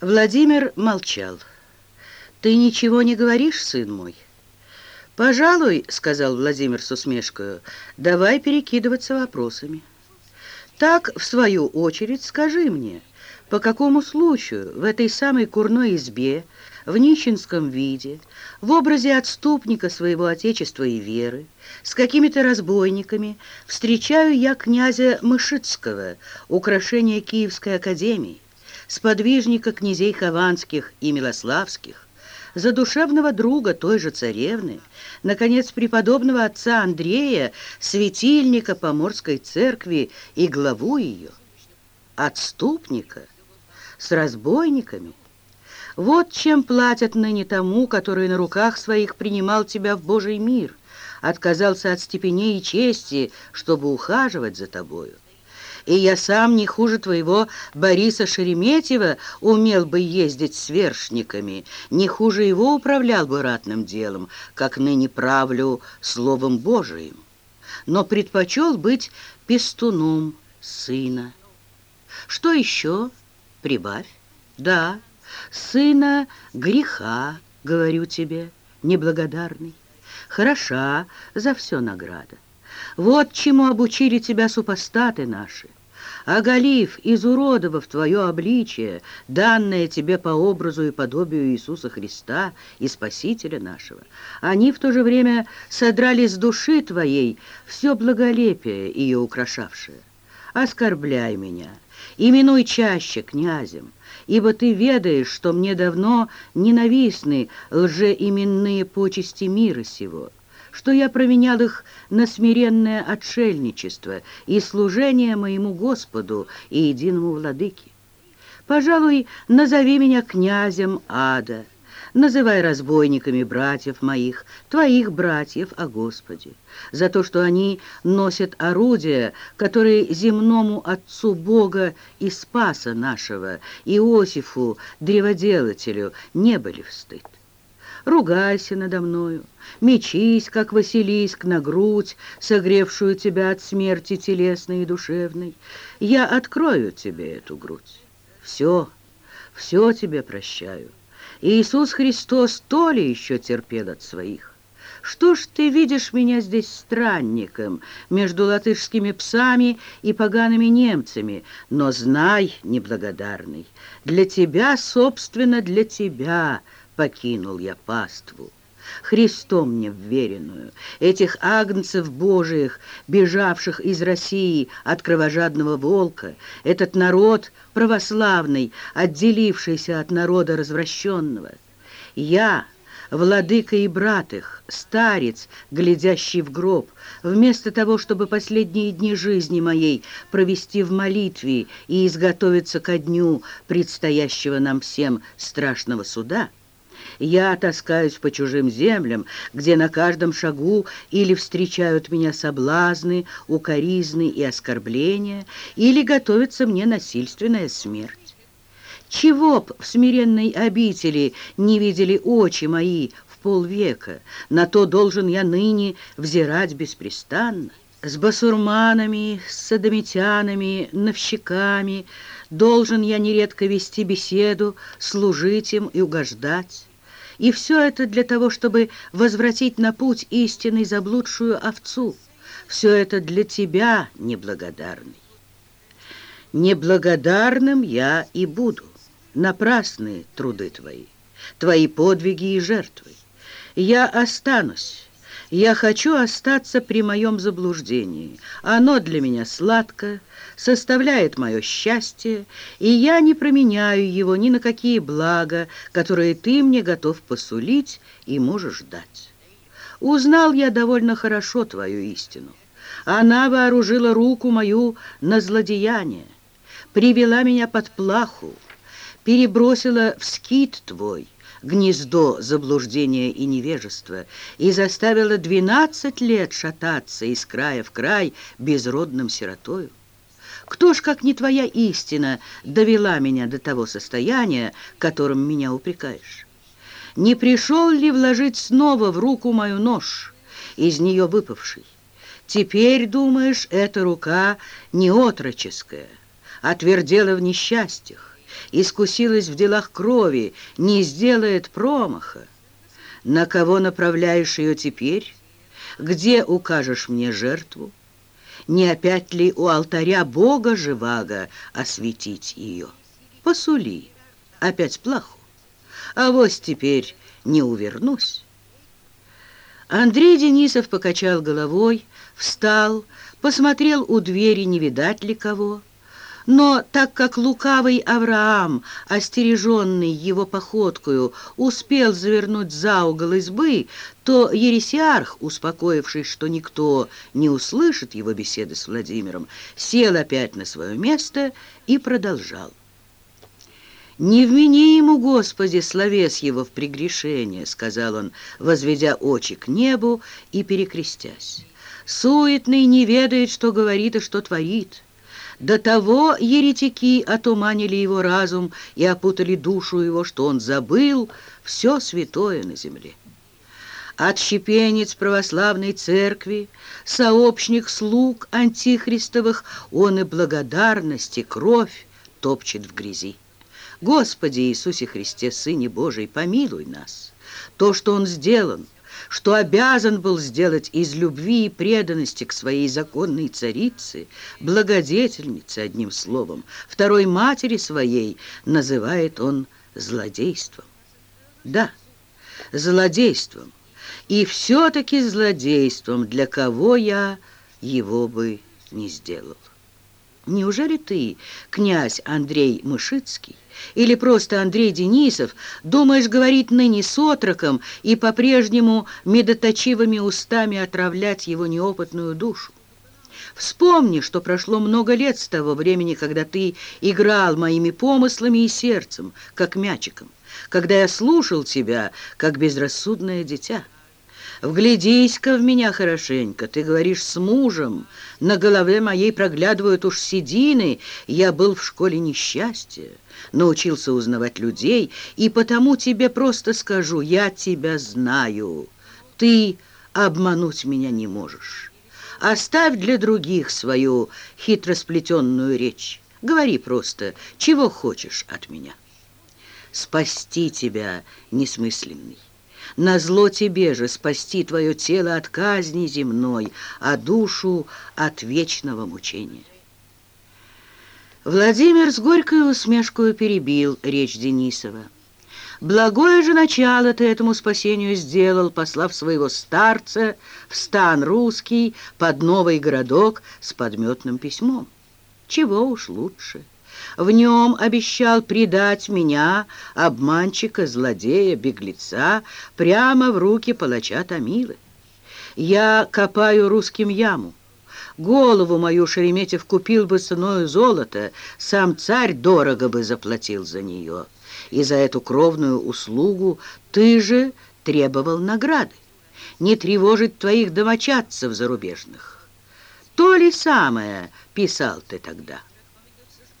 Владимир молчал. «Ты ничего не говоришь, сын мой?» «Пожалуй, — сказал Владимир с усмешкой, — давай перекидываться вопросами. Так, в свою очередь, скажи мне, по какому случаю в этой самой курной избе, в нищенском виде, в образе отступника своего отечества и веры, с какими-то разбойниками встречаю я князя Мышицкого, украшение Киевской академии, сподвижника князей Хованских и Милославских, задушевного друга той же царевны, наконец, преподобного отца Андрея, светильника Поморской церкви и главу ее, отступника с разбойниками. Вот чем платят ныне тому, который на руках своих принимал тебя в Божий мир, отказался от степеней и чести, чтобы ухаживать за тобою и я сам не хуже твоего Бориса Шереметьева умел бы ездить с вершниками, не хуже его управлял бы ратным делом, как ныне правлю Словом Божиим, но предпочел быть пестуном сына. Что еще? Прибавь. Да, сына греха, говорю тебе, неблагодарный. Хороша за все награда. Вот чему обучили тебя супостаты наши оголив, изуродовав твое обличие, данное тебе по образу и подобию Иисуса Христа и Спасителя нашего, они в то же время содрали с души твоей все благолепие ее украшавшее. Оскорбляй меня, именуй чаще князем, ибо ты ведаешь, что мне давно ненавистны лжеименные почести мира сего» что я променял их на смиренное отшельничество и служение моему Господу и единому Владыке. Пожалуй, назови меня князем ада, называй разбойниками братьев моих, твоих братьев о Господе, за то, что они носят орудия, которые земному Отцу Бога и Спаса нашего, Иосифу, древоделателю, не были в стыд ругайся надо мною, мечись, как Василиск, на грудь, согревшую тебя от смерти телесной и душевной. Я открою тебе эту грудь. Все, все тебе прощаю. Иисус Христос то ли еще терпел от своих. Что ж ты видишь меня здесь странником между латышскими псами и погаными немцами? Но знай, неблагодарный, для тебя, собственно, для тебя — покинул я паству. Христом мне вверенную, этих агнцев Божиих, бежавших из России от кровожадного волка, этот народ православный, отделившийся от народа развращенного. Я, владыка и брат их, старец, глядящий в гроб, вместо того, чтобы последние дни жизни моей провести в молитве и изготовиться ко дню предстоящего нам всем страшного суда, я таскаюсь по чужим землям, где на каждом шагу или встречают меня соблазны, укоризны и оскорбления, или готовится мне насильственная смерть. Чего б в смиренной обители не видели очи мои в полвека, на то должен я ныне взирать беспрестанно. С басурманами, с садомитянами, новщиками должен я нередко вести беседу, служить им и угождать. И все это для того, чтобы возвратить на путь истинный заблудшую овцу. Все это для тебя, неблагодарный. Неблагодарным я и буду. Напрасны труды твои, твои подвиги и жертвы. Я останусь, я хочу остаться при моем заблуждении. Оно для меня сладко, составляет мое счастье, и я не променяю его ни на какие блага, которые ты мне готов посулить и можешь дать. Узнал я довольно хорошо твою истину. Она вооружила руку мою на злодеяние, привела меня под плаху, перебросила в скит твой, гнездо заблуждения и невежества и заставила двенадцать лет шататься из края в край безродным сиротою. Кто ж, как не твоя истина, довела меня до того состояния, которым меня упрекаешь? Не пришел ли вложить снова в руку мою нож, из нее выпавший? Теперь, думаешь, эта рука не отроческая, а твердела в несчастьях, искусилась в делах крови, не сделает промаха. На кого направляешь ее теперь? Где укажешь мне жертву? Не опять ли у алтаря Бога живаго осветить ее? Посули, опять плохо. А вот теперь не увернусь. Андрей Денисов покачал головой, встал, посмотрел у двери, не видать ли кого. Но так как лукавый Авраам, остереженный его походкою, успел завернуть за угол избы, то Ересиарх, успокоившись, что никто не услышит его беседы с Владимиром, сел опять на свое место и продолжал. «Не вмени ему, Господи, словес его в прегрешение», — сказал он, возведя очи к небу и перекрестясь. «Суетный не ведает, что говорит и что творит». До того еретики отуманили его разум и опутали душу его, что он забыл все святое на земле. Отщепенец православной церкви, сообщник слуг антихристовых, он и благодарности кровь топчет в грязи. Господи Иисусе Христе, Сыне Божий, помилуй нас. То, что Он сделан, что обязан был сделать из любви и преданности к своей законной царице, благодетельнице, одним словом, второй матери своей, называет он злодейством. Да, злодейством, и все-таки злодейством, для кого я его бы не сделал. Неужели ты, князь Андрей Мышицкий, или просто Андрей Денисов, думаешь говорить ныне с отроком и по-прежнему медоточивыми устами отравлять его неопытную душу? Вспомни, что прошло много лет с того времени, когда ты играл моими помыслами и сердцем, как мячиком, когда я слушал тебя, как безрассудное дитя. Вглядись-ка в меня хорошенько, ты говоришь с мужем, на голове моей проглядывают уж седины, я был в школе несчастья, научился узнавать людей, и потому тебе просто скажу, я тебя знаю, ты обмануть меня не можешь. Оставь для других свою хитросплетенную речь, говори просто, чего хочешь от меня. Спасти тебя, несмысленный. Назло тебе же спасти твое тело от казни земной, а душу от вечного мучения. Владимир с горькой усмешкой перебил речь Денисова. Благое же начало ты этому спасению сделал, послав своего старца в стан русский под новый городок с подметным письмом. Чего уж лучше. В нем обещал предать меня, обманщика, злодея, беглеца, прямо в руки палача Томилы. Я копаю русским яму. Голову мою Шереметьев купил бы ценою золота, сам царь дорого бы заплатил за нее. И за эту кровную услугу ты же требовал награды. Не тревожить твоих домочадцев зарубежных. То ли самое писал ты тогда.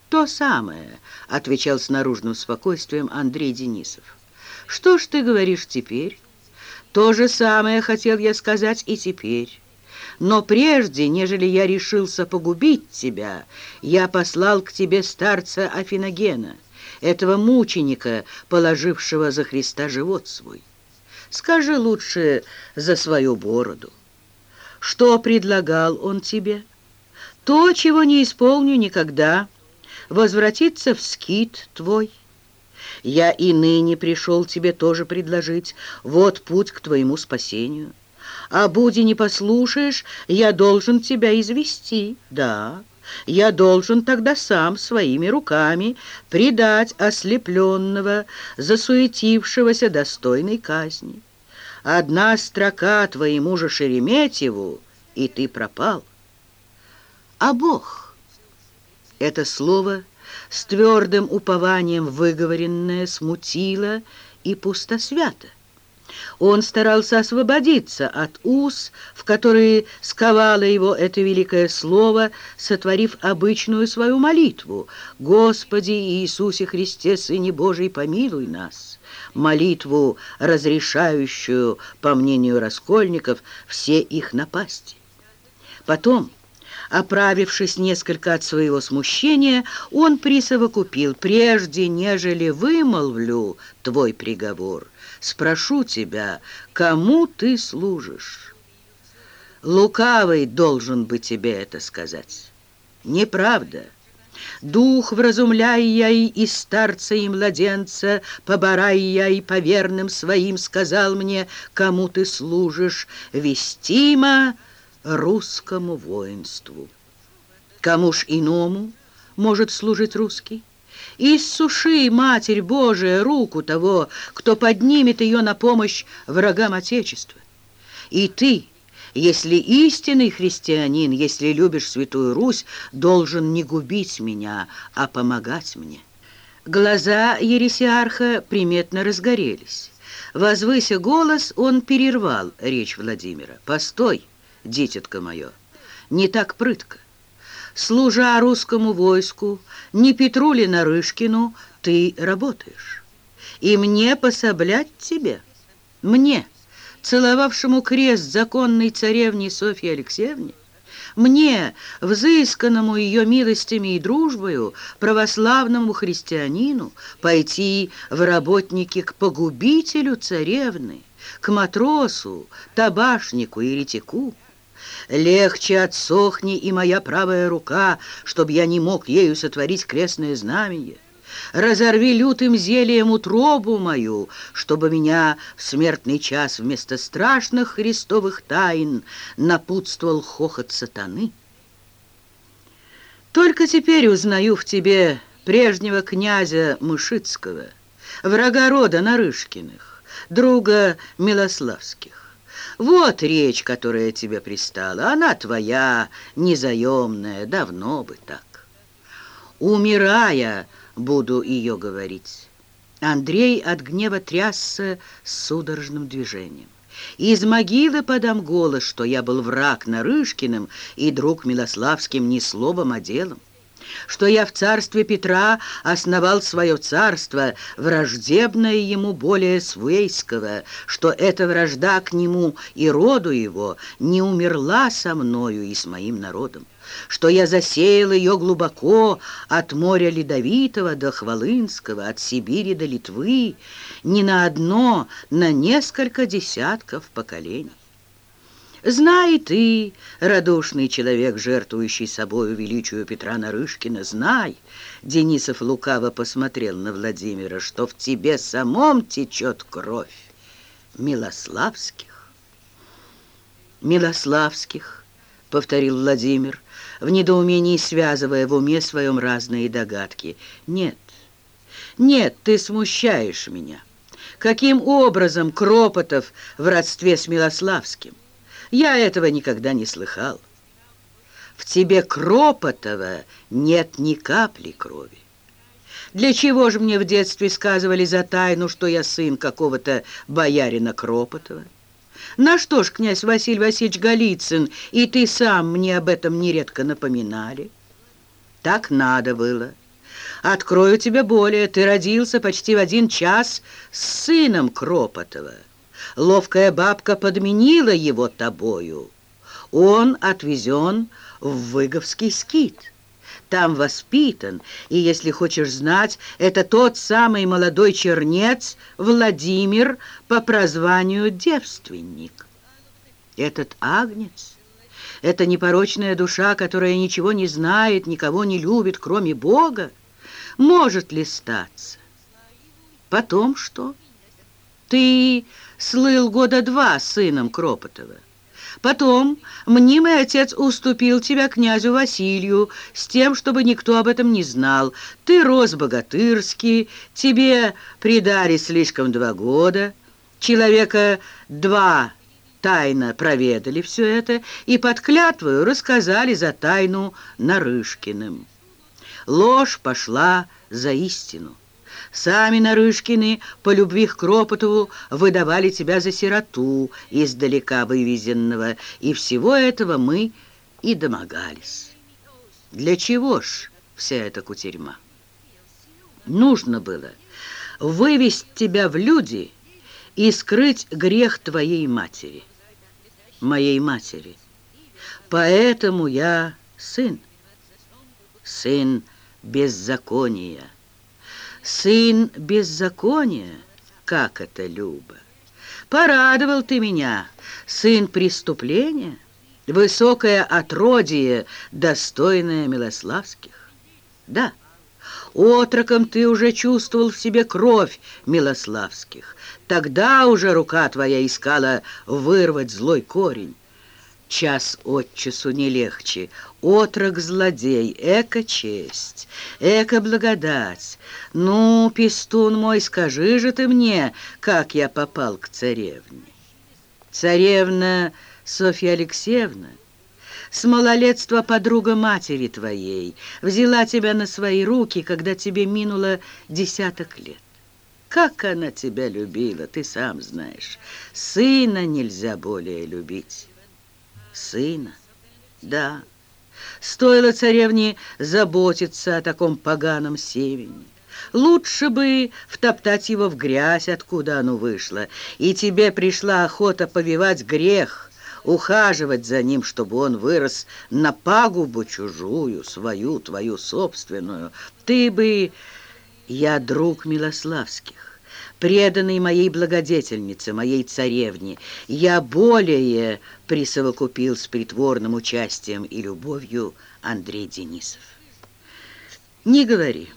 «То самое», — отвечал с наружным спокойствием Андрей Денисов. «Что ж ты говоришь теперь?» «То же самое хотел я сказать и теперь. Но прежде, нежели я решился погубить тебя, я послал к тебе старца Афиногена, этого мученика, положившего за Христа живот свой. Скажи лучше за свою бороду. Что предлагал он тебе? То, чего не исполню никогда» возвратиться в скит твой. Я и ныне пришел тебе тоже предложить, вот путь к твоему спасению. А буди не послушаешь, я должен тебя извести, да». Я должен тогда сам своими руками предать ослепленного, засуетившегося достойной казни. Одна строка твоему же Шереметьеву, и ты пропал. А Бог... Это слово с твердым упованием выговоренное смутило и пустосвято. Он старался освободиться от уз, в которые сковало его это великое слово, сотворив обычную свою молитву «Господи Иисусе Христе, Сыне Божий, помилуй нас!» молитву, разрешающую, по мнению раскольников, все их напасти. Потом Оправившись несколько от своего смущения, он присовокупил, «Прежде, нежели вымолвлю твой приговор, спрошу тебя, кому ты служишь?» Лукавый должен бы тебе это сказать. Неправда. Дух вразумляй я и, и старца, и младенца, поборай я и по верным своим сказал мне, кому ты служишь, вестимо русскому воинству. Кому ж иному может служить русский? Иссуши, Матерь Божия, руку того, кто поднимет ее на помощь врагам Отечества. И ты, если истинный христианин, если любишь Святую Русь, должен не губить меня, а помогать мне. Глаза ересиарха приметно разгорелись. Возвыся голос, он перервал речь Владимира. «Постой, дитятка мое, не так прытко. Служа русскому войску, не Петру ли Нарышкину, ты работаешь. И мне пособлять тебе, мне» целовавшему крест законной царевне Софье Алексеевне, мне, взысканному ее милостями и дружбою, православному христианину, пойти в работники к погубителю царевны, к матросу, табашнику и ретику. Легче отсохни и моя правая рука, чтоб я не мог ею сотворить крестное знамение. Разорви лютым зельем утробу мою, чтобы меня в смертный час вместо страшных христовых тайн напутствовал хохот сатаны. Только теперь узнаю в тебе прежнего князя Мышицкого, врага рода Нарышкиных, друга Милославских. Вот речь, которая тебе пристала, она твоя, незаемная, давно бы так. Умирая, буду ее говорить. Андрей от гнева трясся с судорожным движением. Из могилы подам голос, что я был враг Нарышкиным и друг Милославским не словом, а делом что я в царстве Петра основал свое царство, враждебное ему более свейского, что эта вражда к нему и роду его не умерла со мною и с моим народом что я засеял ее глубоко от моря Ледовитого до Хвалынского, от Сибири до Литвы, не на одно, на несколько десятков поколений. Знай ты, радушный человек, жертвующий собою величию Петра Нарышкина, знай, Денисов лукаво посмотрел на Владимира, что в тебе самом течет кровь Милославских. Милославских, повторил Владимир, в недоумении связывая в уме своем разные догадки. «Нет, нет, ты смущаешь меня. Каким образом Кропотов в родстве с Милославским? Я этого никогда не слыхал. В тебе Кропотова нет ни капли крови. Для чего же мне в детстве сказывали за тайну, что я сын какого-то боярина Кропотова? На что ж, князь Василий Васильевич Голицын, и ты сам мне об этом нередко напоминали? Так надо было. Открою тебе более, ты родился почти в один час с сыном Кропотова. Ловкая бабка подменила его тобою. Он отвезен в Выговский скит» там воспитан, и, если хочешь знать, это тот самый молодой чернец Владимир по прозванию девственник. Этот агнец, эта непорочная душа, которая ничего не знает, никого не любит, кроме Бога, может ли статься? Потом что? Ты слыл года два сыном Кропотова. Потом мнимый отец уступил тебя князю Василию с тем, чтобы никто об этом не знал. Ты рос богатырский, тебе придали слишком два года. Человека два тайно проведали все это и под клятвою рассказали за тайну Нарышкиным. Ложь пошла за истину. Сами Нарышкины по любви к Кропотову выдавали тебя за сироту, издалека вывезенного, и всего этого мы и домогались. Для чего ж вся эта кутерьма? Нужно было вывести тебя в люди и скрыть грех твоей матери, моей матери. Поэтому я сын, сын беззакония. Сын беззакония, как это, Люба? Порадовал ты меня, сын преступления, высокое отродие, достойное Милославских. Да, отроком ты уже чувствовал в себе кровь Милославских. Тогда уже рука твоя искала вырвать злой корень. Час от часу не легче. Отрок-злодей, эко-честь, эко-благодать. Ну, пестун мой, скажи же ты мне, как я попал к царевне. Царевна Софья Алексеевна, с малолетства подруга матери твоей, взяла тебя на свои руки, когда тебе минуло десяток лет. Как она тебя любила, ты сам знаешь. Сына нельзя более любить сына. Да, стоило царевне заботиться о таком поганом семени. Лучше бы втоптать его в грязь, откуда оно вышло, и тебе пришла охота повивать грех, ухаживать за ним, чтобы он вырос на пагубу чужую, свою, твою собственную. Ты бы... Я друг Милославских преданный моей благодетельнице, моей царевне, я более присовокупил с притворным участием и любовью Андрей Денисов. Не говори.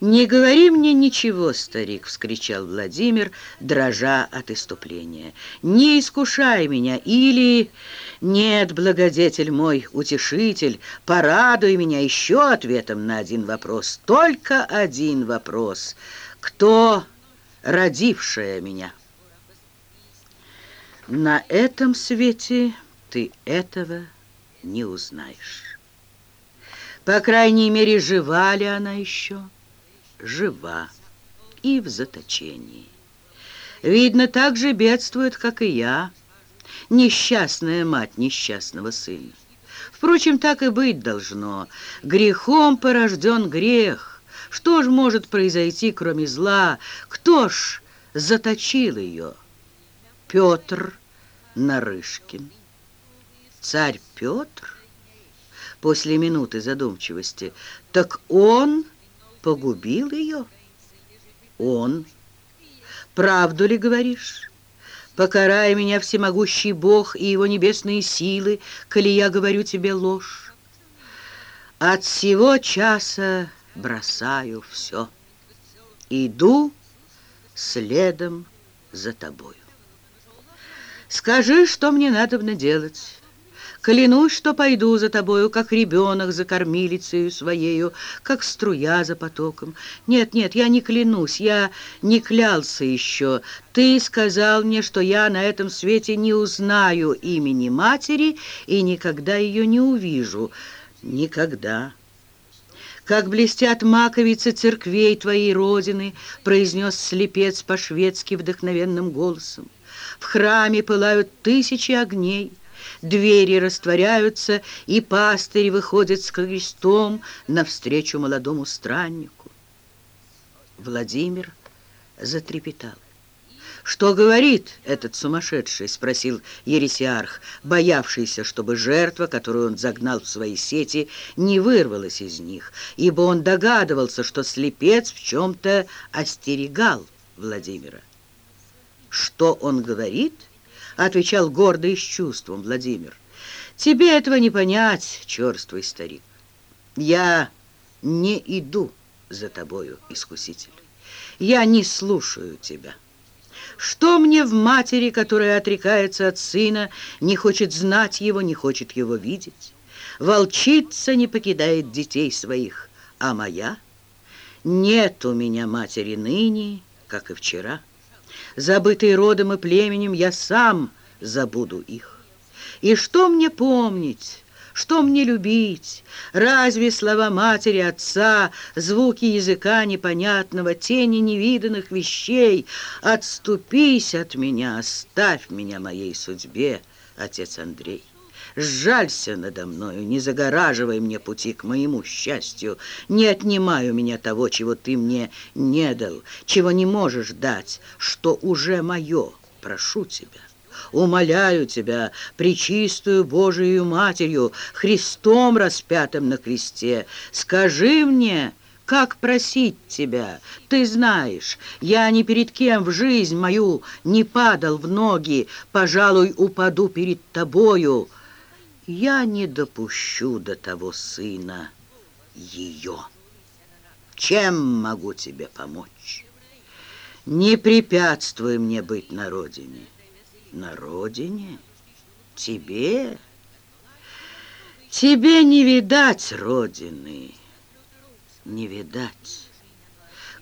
«Не говори мне ничего, старик!» — вскричал Владимир, дрожа от иступления. «Не искушай меня или...» «Нет, благодетель мой, утешитель, порадуй меня еще ответом на один вопрос, только один вопрос. Кто родившая меня. На этом свете ты этого не узнаешь. По крайней мере, жива ли она еще? Жива и в заточении. Видно, так же бедствует, как и я, несчастная мать несчастного сына. Впрочем, так и быть должно. Грехом порожден грех, что ж может произойти, кроме зла? Кто ж заточил ее? Петр Нарышкин. Царь Петр? После минуты задумчивости. Так он погубил ее? Он. Правду ли говоришь? Покарай меня, всемогущий Бог и его небесные силы, коли я говорю тебе ложь. От всего часа бросаю все. Иду следом за тобою. Скажи, что мне надо делать. Клянусь, что пойду за тобою, как ребенок за кормилицею своею, как струя за потоком. Нет, нет, я не клянусь, я не клялся еще. Ты сказал мне, что я на этом свете не узнаю имени матери и никогда ее не увижу. Никогда. «Как блестят маковицы церквей твоей родины», произнес слепец по-шведски вдохновенным голосом. «В храме пылают тысячи огней». Двери растворяются, и пастырь выходит с крестом навстречу молодому страннику. Владимир затрепетал. «Что говорит этот сумасшедший?» — спросил ересиарх, боявшийся, чтобы жертва, которую он загнал в свои сети, не вырвалась из них, ибо он догадывался, что слепец в чем-то остерегал Владимира. «Что он говорит?» — отвечал гордо и с чувством Владимир. «Тебе этого не понять, черствый старик. Я не иду за тобою, искуситель. Я не слушаю тебя». Что мне в матери, которая отрекается от сына, не хочет знать его, не хочет его видеть? Волчица не покидает детей своих, а моя? Нет у меня матери ныне, как и вчера. Забытый родом и племенем, я сам забуду их. И что мне помнить, что мне любить? Разве слова матери, отца, звуки языка непонятного, тени невиданных вещей? Отступись от меня, оставь меня моей судьбе, отец Андрей. Сжалься надо мною, не загораживай мне пути к моему счастью, не отнимай у меня того, чего ты мне не дал, чего не можешь дать, что уже мое, прошу тебя. Умоляю тебя, пречистую Божию Матерью, Христом распятым на кресте, скажи мне, как просить тебя? Ты знаешь, я ни перед кем в жизнь мою не падал в ноги, пожалуй, упаду перед тобою. Я не допущу до того сына ее. Чем могу тебе помочь? Не препятствуй мне быть на родине. На родине? Тебе? Тебе не видать родины, не видать.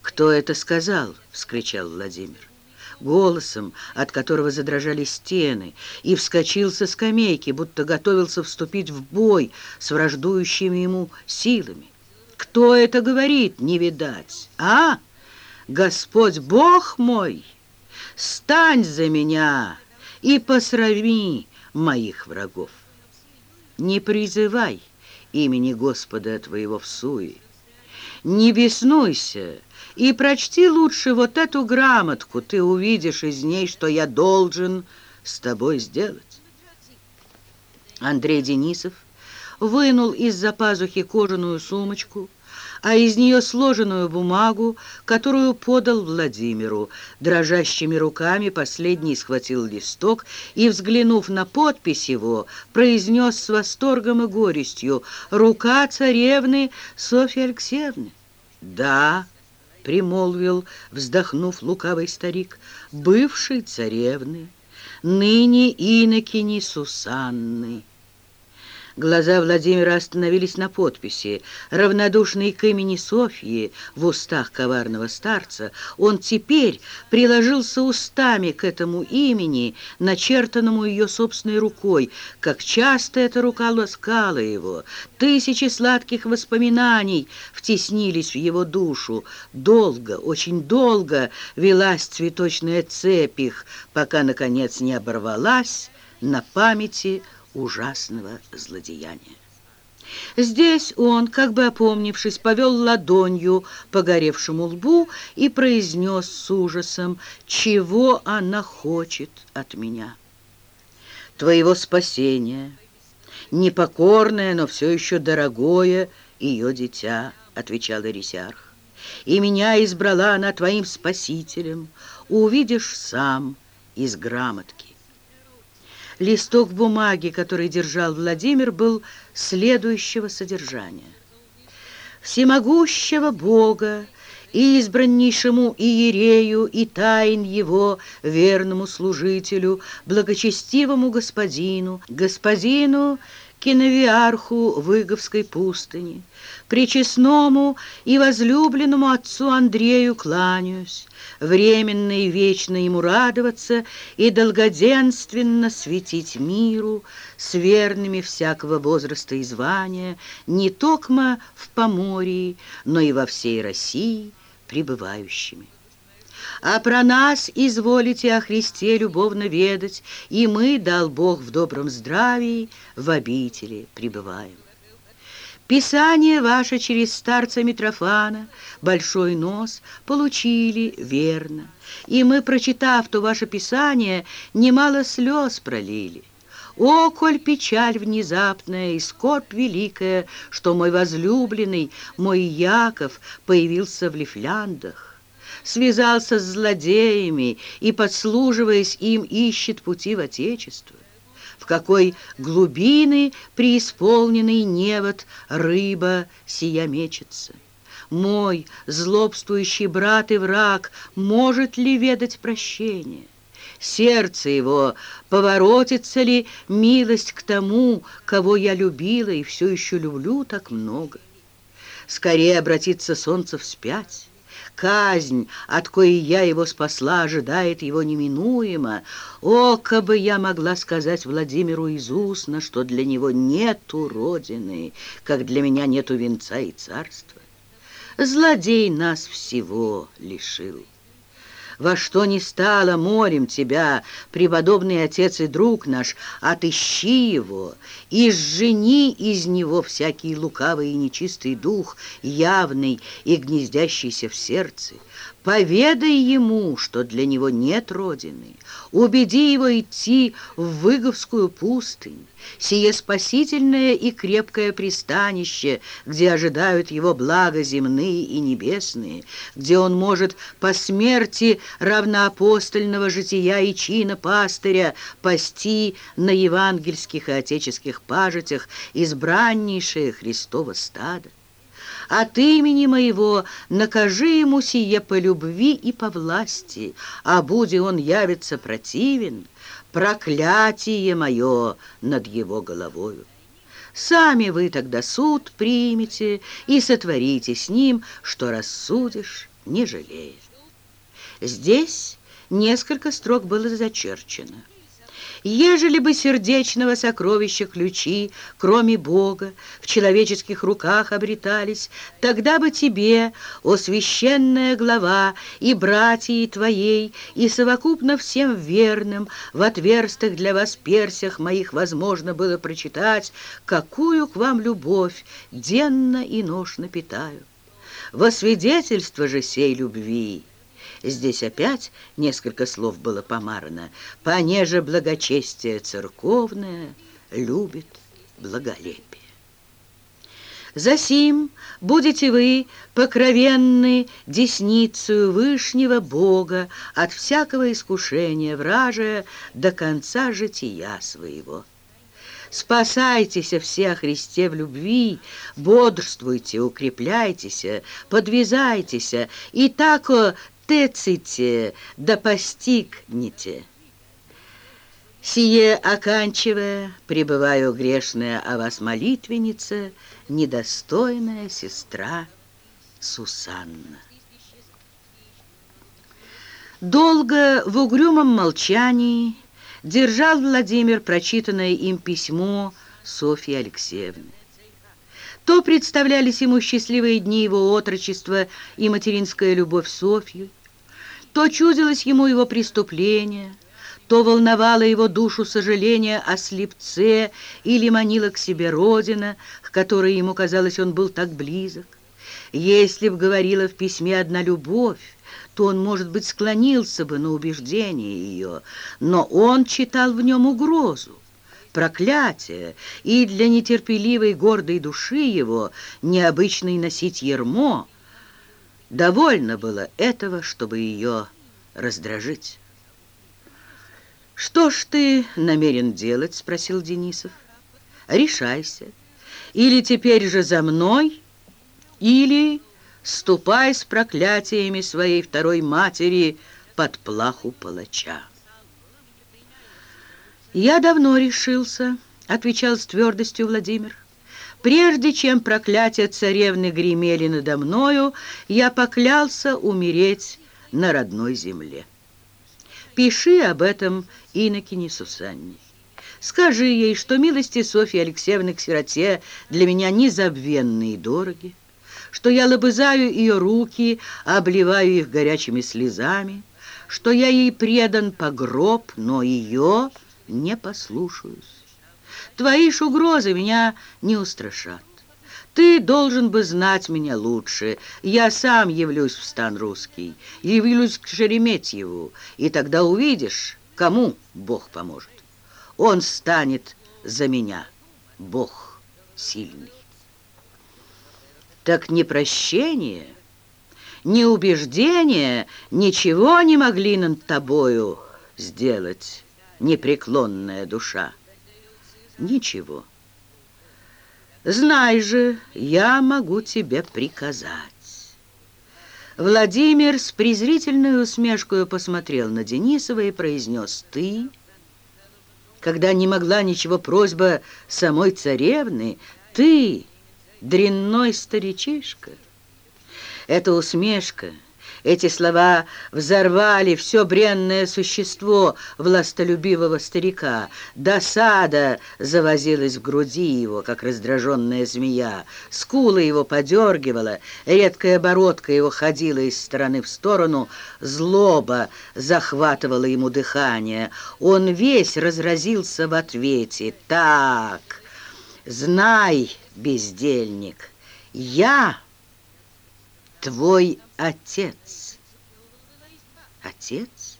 «Кто это сказал?» — вскричал Владимир. Голосом, от которого задрожали стены, и вскочил со скамейки, будто готовился вступить в бой с враждующими ему силами. «Кто это говорит, не видать? А? Господь Бог мой, стань за меня!» И посрами моих врагов. Не призывай имени Господа твоего в суе. Не беснуйся и прочти лучше вот эту грамотку, ты увидишь из ней, что я должен с тобой сделать. Андрей Денисов вынул из-за пазухи кожаную сумочку, а из нее сложенную бумагу, которую подал Владимиру. Дрожащими руками последний схватил листок и, взглянув на подпись его, произнес с восторгом и горестью «Рука царевны Софьи Алексеевны». «Да», — примолвил, вздохнув лукавый старик, «бывшей царевны, ныне инокини Сусанны». Глаза Владимира остановились на подписи. Равнодушный к имени Софьи в устах коварного старца, он теперь приложился устами к этому имени, начертанному ее собственной рукой. Как часто эта рука ласкала его. Тысячи сладких воспоминаний втеснились в его душу. Долго, очень долго велась цветочная цепь пока, наконец, не оборвалась на памяти ужасного злодеяния. Здесь он, как бы опомнившись, повел ладонью по горевшему лбу и произнес с ужасом, «Чего она хочет от меня?» «Твоего спасения, непокорное, но все еще дорогое ее дитя», — отвечал Ирисярх. «И меня избрала она твоим спасителем, увидишь сам из грамотки». Листок бумаги, который держал Владимир, был следующего содержания. «Всемогущего Бога, избраннейшему Иерею и тайн его, верному служителю, благочестивому господину, господину киновиарху Выговской пустыни, причестному и возлюбленному отцу Андрею кланяюсь, временно и вечно ему радоваться и долгоденственно светить миру с верными всякого возраста и звания, не токмо в Поморье, но и во всей России пребывающими. А про нас изволите о Христе любовно ведать, и мы, дал Бог в добром здравии, в обители пребываем. Писание ваше через старца Митрофана, большой нос, получили верно. И мы, прочитав то ваше Писание, немало слез пролили. О, коль печаль внезапная и скорбь великая, что мой возлюбленный, мой Яков, появился в Лифляндах связался с злодеями и, подслуживаясь им, ищет пути в Отечество в какой глубины преисполненный невод рыба сия мечется. Мой злобствующий брат и враг может ли ведать прощение? Сердце его поворотится ли милость к тому, кого я любила и все еще люблю так много? Скорее обратится солнце вспять, казнь, от коей я его спасла, ожидает его неминуемо. О, кабы я могла сказать Владимиру из устно, что для него нету родины, как для меня нету венца и царства. Злодей нас всего лишил. Во что ни стало, морем тебя, преподобный отец и друг наш, отыщи его, и сжени из него всякий лукавый и нечистый дух, явный и гнездящийся в сердце. Поведай ему, что для него нет родины. Убеди его идти в Выговскую пустынь, сие спасительное и крепкое пристанище, где ожидают его блага земные и небесные, где он может по смерти равноапостольного жития и чина пастыря пасти на евангельских и отеческих пажитях избраннейшее Христово стадо от имени моего накажи ему сие по любви и по власти, а буди он явится противен, проклятие мое над его головою. Сами вы тогда суд примете и сотворите с ним, что рассудишь, не жалея. Здесь несколько строк было зачерчено. Ежели бы сердечного сокровища ключи, кроме Бога, в человеческих руках обретались, тогда бы тебе, о священная глава, и братьей твоей, и совокупно всем верным, в отверстых для вас персях моих возможно было прочитать, какую к вам любовь денно и ношно питаю. Во свидетельство же сей любви Здесь опять несколько слов было помарано. Понеже благочестие церковное любит благолепие. Засим будете вы покровенны десницею Вышнего Бога от всякого искушения вражия до конца жития своего. Спасайтесь все о Христе в любви, бодрствуйте, укрепляйтесь, подвязайтесь, и так теците, да постигнете. Сие оканчивая, пребываю грешная о вас молитвенница, недостойная сестра Сусанна. Долго в угрюмом молчании держал Владимир прочитанное им письмо Софьи Алексеевны. То представлялись ему счастливые дни его отрочества и материнская любовь Софью, то чудилось ему его преступление, то волновало его душу сожаление о слепце или манила к себе родина, к которой ему казалось он был так близок. Если б говорила в письме одна любовь, то он, может быть, склонился бы на убеждение ее, но он читал в нем угрозу, проклятие, и для нетерпеливой гордой души его необычный носить ермо — Довольно было этого, чтобы ее раздражить. «Что ж ты намерен делать?» — спросил Денисов. «Решайся. Или теперь же за мной, или ступай с проклятиями своей второй матери под плаху палача». «Я давно решился», — отвечал с твердостью Владимир. Прежде чем проклятия царевны гремели надо мною, я поклялся умереть на родной земле. Пиши об этом инокине Сусанне. Скажи ей, что милости Софьи Алексеевны к сироте для меня незабвенны и дороги, что я лобызаю ее руки, обливаю их горячими слезами, что я ей предан по гроб, но ее не послушаюсь. Твои ж угрозы меня не устрашат. Ты должен бы знать меня лучше. Я сам явлюсь в стан русский, явлюсь к Шереметьеву, и тогда увидишь, кому Бог поможет. Он станет за меня, Бог сильный. Так ни прощение, ни убеждение ничего не могли над тобою сделать, непреклонная душа ничего. Знай же, я могу тебе приказать. Владимир с презрительной усмешкой посмотрел на Денисова и произнес «ты». Когда не могла ничего просьба самой царевны, «ты, дрянной старичишка». Эта усмешка — эти слова взорвали все бренное существо властолюбивого старика. Досада завозилась в груди его, как раздраженная змея. Скула его подергивала, редкая бородка его ходила из стороны в сторону, злоба захватывала ему дыхание. Он весь разразился в ответе. «Так, знай, бездельник, я...» твой отец. отец?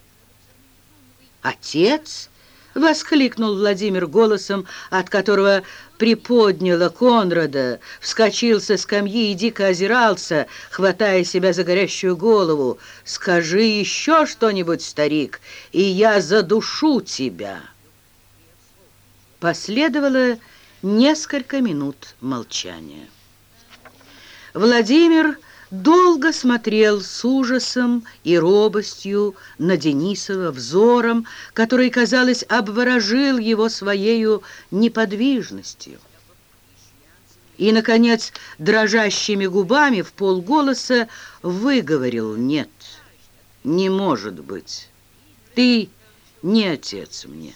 Отец? Воскликнул Владимир голосом, от которого приподняло Конрада, вскочил со скамьи и дико озирался, хватая себя за горящую голову. «Скажи еще что-нибудь, старик, и я задушу тебя!» Последовало несколько минут молчания. Владимир долго смотрел с ужасом и робостью на Денисова взором, который, казалось, обворожил его своею неподвижностью. И, наконец, дрожащими губами в полголоса выговорил «нет, не может быть, ты не отец мне».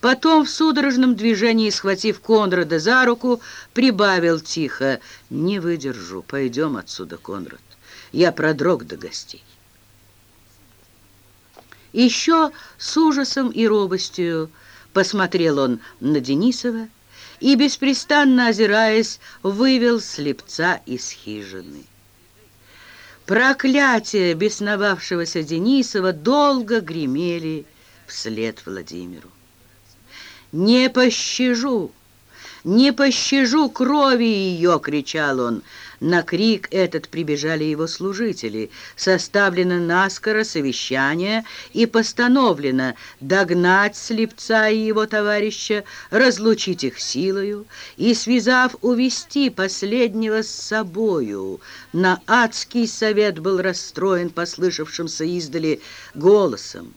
Потом в судорожном движении, схватив Конрада за руку, прибавил тихо. «Не выдержу, пойдем отсюда, Конрад. Я продрог до гостей». Еще с ужасом и робостью посмотрел он на Денисова и, беспрестанно озираясь, вывел слепца из хижины. Проклятия бесновавшегося Денисова долго гремели вслед Владимиру. «Не пощажу! Не пощажу крови ее!» — кричал он. На крик этот прибежали его служители. Составлено наскоро совещание и постановлено догнать слепца и его товарища, разлучить их силою и, связав, увести последнего с собою. На адский совет был расстроен послышавшимся издали голосом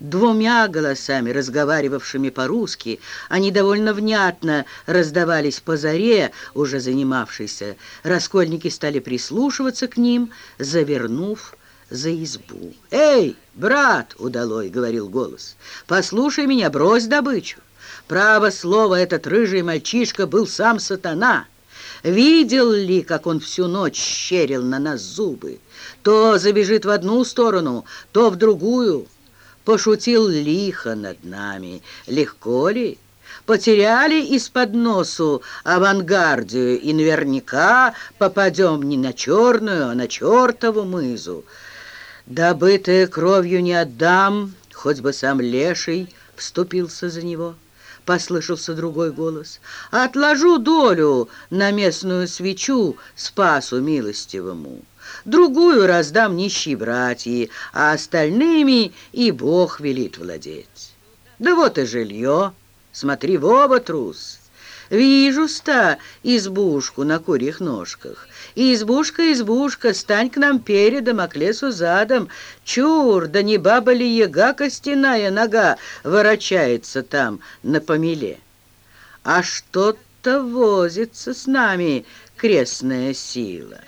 двумя голосами, разговаривавшими по-русски, они довольно внятно раздавались по заре, уже занимавшейся. Раскольники стали прислушиваться к ним, завернув за избу. «Эй, брат!» — удалой, — говорил голос. «Послушай меня, брось добычу. Право слово, этот рыжий мальчишка был сам сатана». Видел ли, как он всю ночь щерил на нас зубы? То забежит в одну сторону, то в другую пошутил лихо над нами. Легко ли? Потеряли из-под носу авангардию и наверняка попадем не на черную, а на чертову мызу. Добытое кровью не отдам, хоть бы сам леший вступился за него. Послышался другой голос. «Отложу долю на местную свечу спасу милостивому» другую раздам нищие братья, а остальными и Бог велит владеть. Да вот и жилье, смотри в оба, трус. Вижу-ста избушку на курьих ножках. Избушка, избушка, стань к нам передом, а к лесу задом. Чур, да не баба ли яга костяная нога ворочается там на помеле. А что-то возится с нами крестная сила».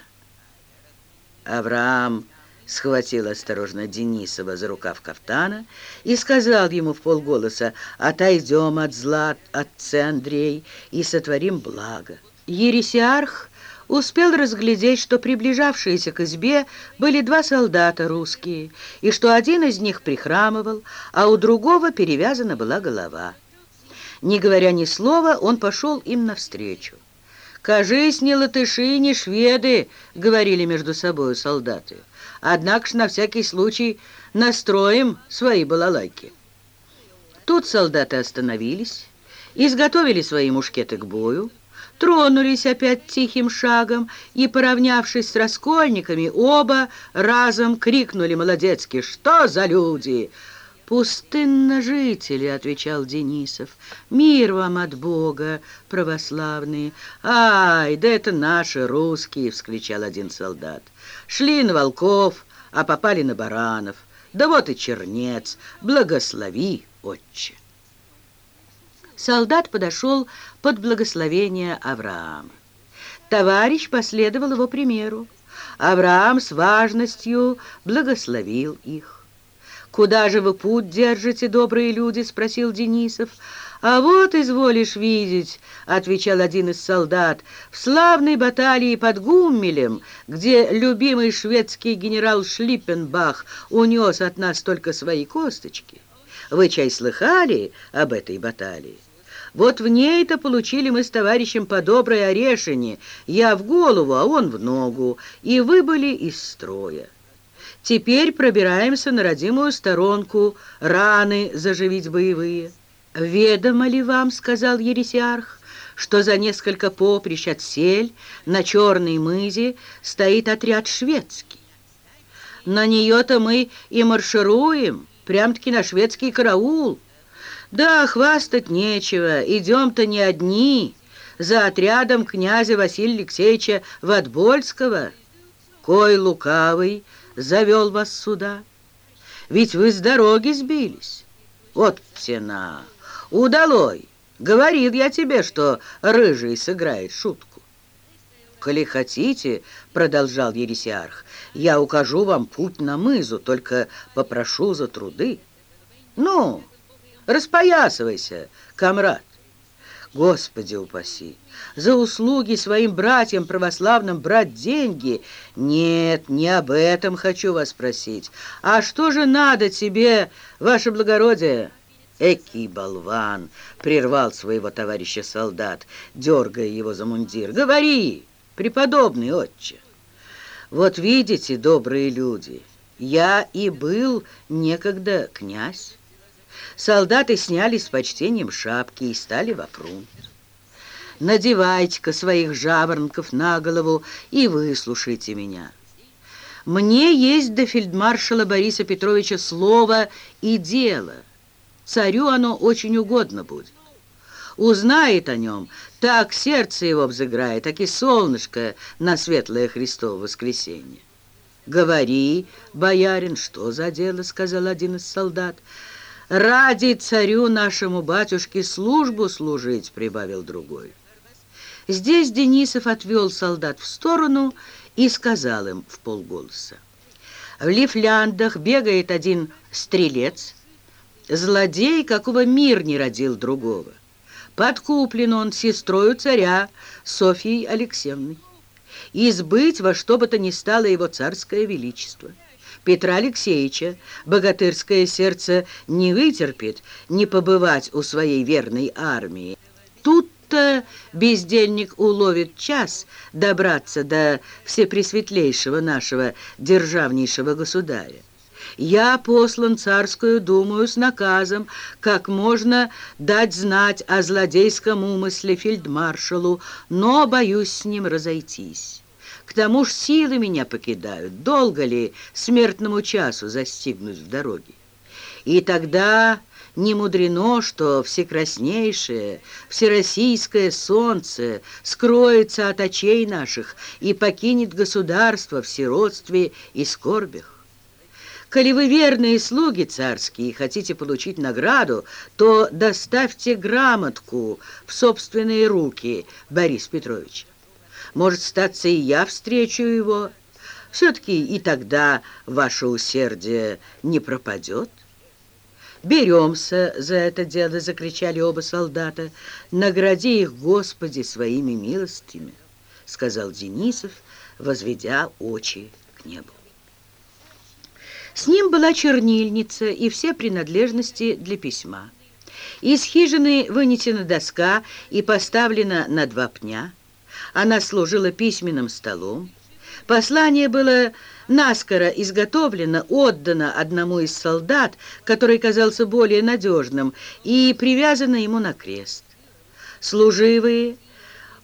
Авраам схватил осторожно Денисова за рукав кафтана и сказал ему в полголоса «Отойдем от зла, отце Андрей, и сотворим благо». Ересиарх успел разглядеть, что приближавшиеся к избе были два солдата русские, и что один из них прихрамывал, а у другого перевязана была голова. Не говоря ни слова, он пошел им навстречу. «Кажись, не латыши, не шведы», — говорили между собой солдаты. «Однако ж на всякий случай настроим свои балалайки». Тут солдаты остановились, изготовили свои мушкеты к бою, тронулись опять тихим шагом и, поравнявшись с раскольниками, оба разом крикнули молодецки «Что за люди?» «Пустынно жители», — отвечал Денисов. «Мир вам от Бога, православные». «Ай, да это наши русские!» — вскричал один солдат. «Шли на волков, а попали на баранов. Да вот и чернец. Благослови, отче!» Солдат подошел под благословение Авраама. Товарищ последовал его примеру. Авраам с важностью благословил их. «Куда же вы путь держите, добрые люди?» — спросил Денисов. «А вот изволишь видеть», — отвечал один из солдат, «в славной баталии под Гуммелем, где любимый шведский генерал Шлиппенбах унес от нас только свои косточки. Вы чай слыхали об этой баталии? Вот в ней-то получили мы с товарищем по доброй орешине, я в голову, а он в ногу, и выбыли из строя. Теперь пробираемся на родимую сторонку, раны заживить боевые. «Ведомо ли вам, — сказал ересиарх, — что за несколько поприщ от сель на черной мызе стоит отряд шведский? На нее-то мы и маршируем, прям-таки на шведский караул. Да, хвастать нечего, идем-то не одни, за отрядом князя Василия Алексеевича Ватбольского. Кой лукавый завел вас сюда? Ведь вы с дороги сбились. Вот птена, удалой. Говорил я тебе, что рыжий сыграет шутку. «Коли хотите, — продолжал Ересиарх, — я укажу вам путь на мызу, только попрошу за труды. Ну, распоясывайся, комрад. Господи упаси! За услуги своим братьям православным брать деньги? Нет, не об этом хочу вас спросить. А что же надо тебе, ваше благородие?» «Экий болван!» — прервал своего товарища солдат, дергая его за мундир. «Говори, преподобный отче!» «Вот видите, добрые люди, я и был некогда князь. Солдаты сняли с почтением шапки и стали вокруг. Надевайте-ка своих жаворонков на голову и выслушайте меня. Мне есть до фельдмаршала Бориса Петровича слово и дело. Царю оно очень угодно будет. Узнает о нем, так сердце его взыграет, так и солнышко на светлое Христово воскресенье. «Говори, боярин, что за дело?» — сказал один из солдат. «Ради царю нашему батюшке службу служить», — прибавил другой. Здесь Денисов отвел солдат в сторону и сказал им в полголоса. В Лифляндах бегает один стрелец, злодей, какого мир не родил другого. Подкуплен он сестрою царя Софьей Алексеевной. Избыть во что бы то ни стало его царское величество. Петра Алексеевича богатырское сердце не вытерпит не побывать у своей верной армии. Тут-то бездельник уловит час добраться до всепресветлейшего нашего державнейшего государя. Я послан царскую думаю с наказом, как можно дать знать о злодейском умысле фельдмаршалу, но боюсь с ним разойтись». Тому ж силы меня покидают. Долго ли смертному часу застигнуть в дороге? И тогда не мудрено, что всекраснейшее, всероссийское солнце скроется от очей наших и покинет государство в сиротстве и скорбях. Коли вы верные слуги царские и хотите получить награду, то доставьте грамотку в собственные руки, Борис Петрович. Может, статься и я встречу его. Все-таки и тогда ваше усердие не пропадет. «Беремся за это дело!» — закричали оба солдата. «Награди их, Господи, своими милостями!» — сказал Денисов, возведя очи к небу. С ним была чернильница и все принадлежности для письма. Из хижины вынесена доска и поставлена на два пня — она служила письменным столом. Послание было наскоро изготовлено, отдано одному из солдат, который казался более надежным, и привязано ему на крест. Служивые,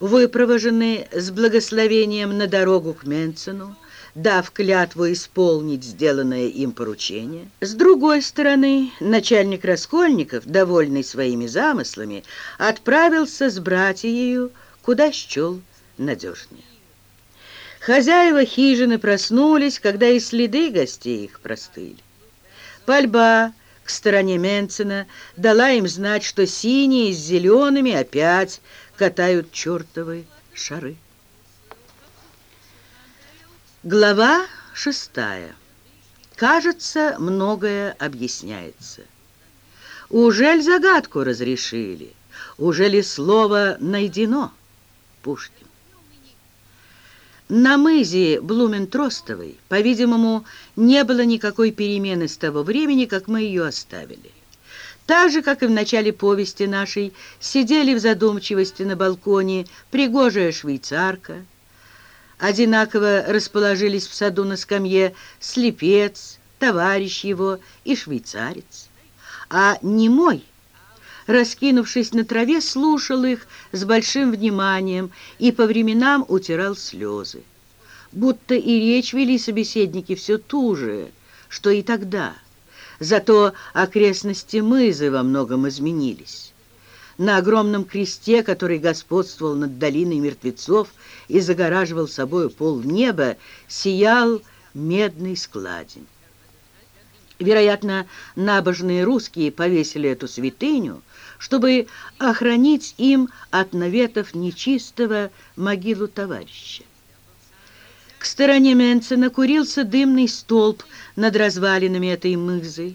выпровоженные с благословением на дорогу к Менцину, дав клятву исполнить сделанное им поручение. С другой стороны, начальник Раскольников, довольный своими замыслами, отправился с братьею, куда счел надежнее. Хозяева хижины проснулись, когда и следы гостей их простыли. Пальба к стороне Менцена дала им знать, что синие с зелеными опять катают чертовы шары. Глава шестая. Кажется, многое объясняется. Ужель загадку разрешили? Ужели слово найдено? Пушкин. На мызе Блументростовой, по-видимому, не было никакой перемены с того времени, как мы ее оставили. Так же, как и в начале повести нашей, сидели в задумчивости на балконе пригожая швейцарка, Одинаково расположились в саду на скамье слепец, товарищ его и швейцарец. А немой, раскинувшись на траве, слушал их с большим вниманием и по временам утирал слезы. Будто и речь вели собеседники все ту же, что и тогда. Зато окрестности мызы во многом изменились. На огромном кресте, который господствовал над долиной мертвецов и загораживал собою пол неба, сиял медный складень. Вероятно, набожные русские повесили эту святыню, чтобы охранить им от наветов нечистого могилу товарища. К стороне Менцена курился дымный столб над развалинами этой мызы,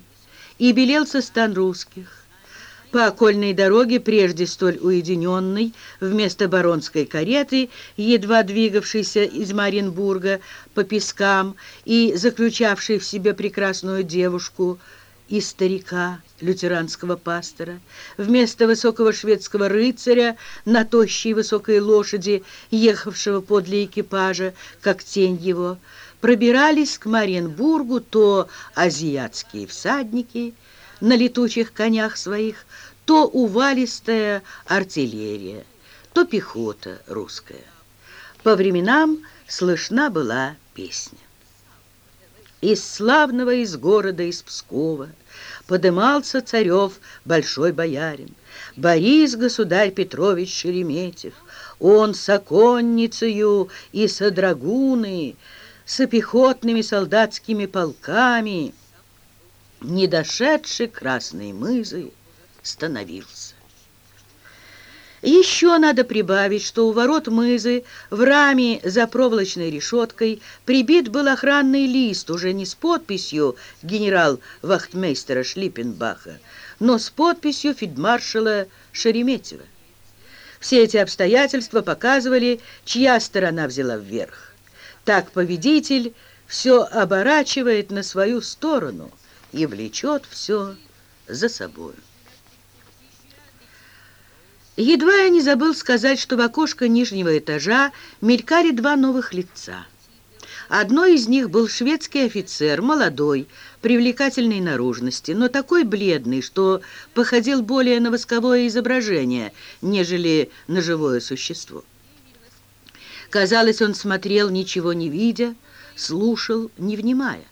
и белелся стан русских. По окольной дороге, прежде столь уединенной, вместо баронской кареты, едва двигавшейся из Маринбурга по пескам и заключавшей в себе прекрасную девушку и старика, лютеранского пастора, вместо высокого шведского рыцаря на тощей высокой лошади, ехавшего подле экипажа, как тень его, пробирались к Маринбургу то азиатские всадники – на летучих конях своих, то увалистая артиллерия, то пехота русская. По временам слышна была песня. Из славного, из города, из Пскова подымался царев большой боярин, Борис Государь Петрович Шереметьев. Он с оконницею и со драгуны, со пехотными солдатскими полками — не дошедший красной мызы, становился. Еще надо прибавить, что у ворот мызы в раме за проволочной решеткой прибит был охранный лист, уже не с подписью генерал-вахтмейстера Шлиппенбаха, но с подписью фельдмаршала Шереметьева. Все эти обстоятельства показывали, чья сторона взяла вверх. Так победитель все оборачивает на свою сторону – и влечет все за собою. Едва я не забыл сказать, что в окошко нижнего этажа мелькали два новых лица. Одно из них был шведский офицер, молодой, привлекательной наружности, но такой бледный, что походил более на восковое изображение, нежели на живое существо. Казалось, он смотрел, ничего не видя, слушал, не внимая.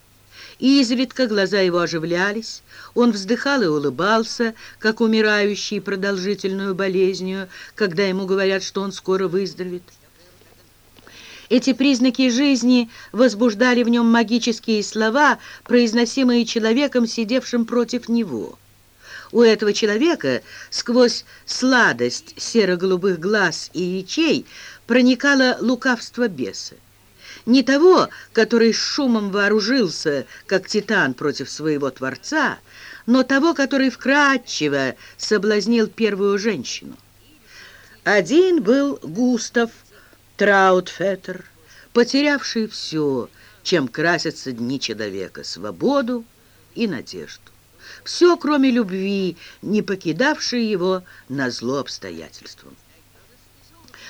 И изредка глаза его оживлялись, он вздыхал и улыбался, как умирающий продолжительную болезнью, когда ему говорят, что он скоро выздоровеет. Эти признаки жизни возбуждали в нем магические слова, произносимые человеком, сидевшим против него. У этого человека сквозь сладость серо-голубых глаз и речей проникало лукавство беса не того, который с шумом вооружился, как титан против своего Творца, но того, который вкратчиво соблазнил первую женщину. Один был Густав Траутфеттер, потерявший все, чем красятся дни человека, свободу и надежду. Все, кроме любви, не покидавшей его на зло обстоятельствам.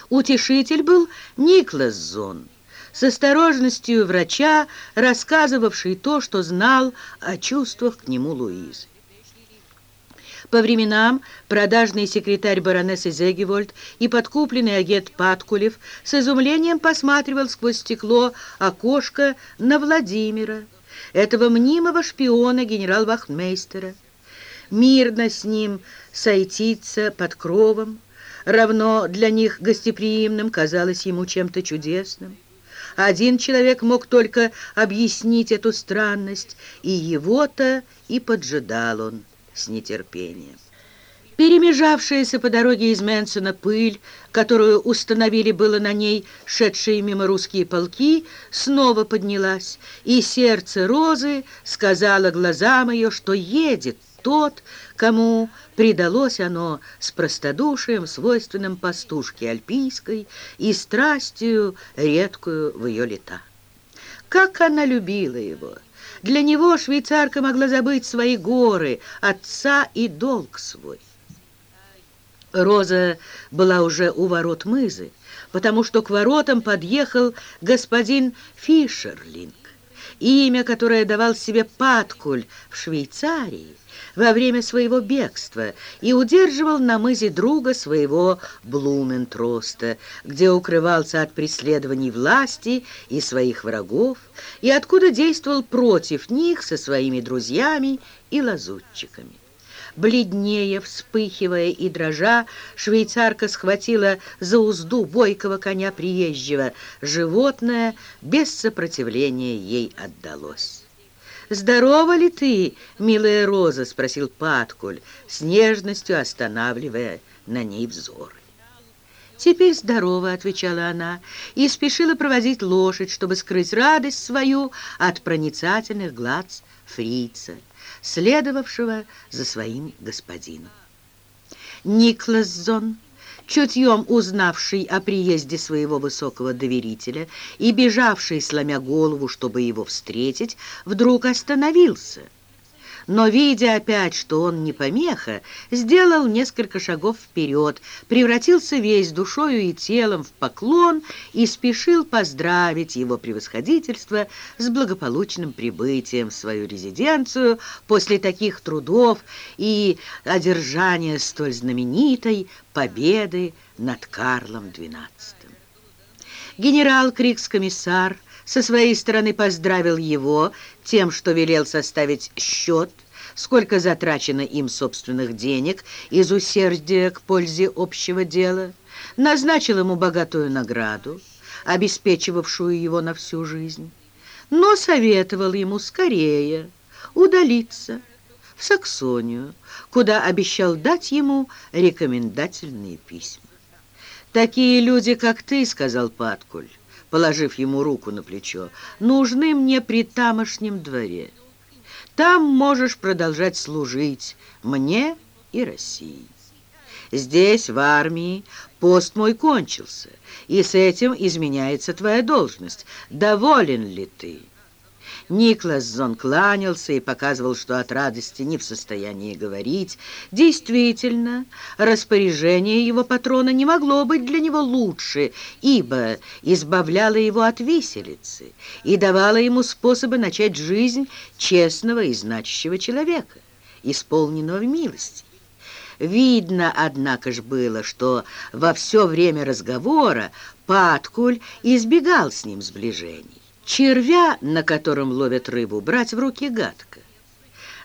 Утешитель был Никлас Зон, с осторожностью врача, рассказывавший то, что знал о чувствах к нему Луизы. По временам продажный секретарь баронессы Зегевольд и подкупленный агент Паткулев с изумлением посматривал сквозь стекло окошко на Владимира, этого мнимого шпиона генерал-вахтмейстера. Мирно с ним сойтиться под кровом, равно для них гостеприимным, казалось ему чем-то чудесным. Один человек мог только объяснить эту странность, и его-то и поджидал он с нетерпением. Перемежавшаяся по дороге из Мэнсона пыль, которую установили было на ней шедшие мимо русские полки, снова поднялась, и сердце Розы сказала глазам ее, что едет тот, кому предалось оно с простодушием, свойственным пастушке альпийской, и страстью, редкую в ее лета. Как она любила его! Для него швейцарка могла забыть свои горы, отца и долг свой. Роза была уже у ворот мызы. потому что к воротам подъехал господин Фишерлинг, имя, которое давал себе Паткуль в Швейцарии во время своего бегства и удерживал на мызе друга своего Блументроста, где укрывался от преследований власти и своих врагов, и откуда действовал против них со своими друзьями и лазутчиками. Бледнее, вспыхивая и дрожа, швейцарка схватила за узду бойкого коня приезжего. Животное без сопротивления ей отдалось. «Здорова ли ты, милая Роза?» — спросил Паткуль, с нежностью останавливая на ней взоры. «Теперь здорово», — отвечала она, и спешила проводить лошадь, чтобы скрыть радость свою от проницательных глаз фрица, следовавшего за своим господином. Никлас Зон чутьем узнавший о приезде своего высокого доверителя и бежавший, сломя голову, чтобы его встретить, вдруг остановился — но, видя опять, что он не помеха, сделал несколько шагов вперед, превратился весь душою и телом в поклон и спешил поздравить его превосходительство с благополучным прибытием в свою резиденцию после таких трудов и одержания столь знаменитой победы над Карлом XII. Генерал Крикс-комиссар со своей стороны поздравил его тем, что велел составить счет, сколько затрачено им собственных денег из усердия к пользе общего дела, назначил ему богатую награду, обеспечивавшую его на всю жизнь, но советовал ему скорее удалиться в Саксонию, куда обещал дать ему рекомендательные письма. «Такие люди, как ты, — сказал Паткуль, положив ему руку на плечо, — нужны мне при тамошнем дворе. Там можешь продолжать служить мне и России. Здесь, в армии, пост мой кончился, и с этим изменяется твоя должность. Доволен ли ты?» Никлас Зон кланялся и показывал, что от радости не в состоянии говорить. Действительно, распоряжение его патрона не могло быть для него лучше, ибо избавляло его от виселицы и давало ему способы начать жизнь честного и значащего человека, исполненного милости. Видно, однако ж было, что во все время разговора Паткуль избегал с ним сближений. Червя, на котором ловят рыбу, брать в руки гадко.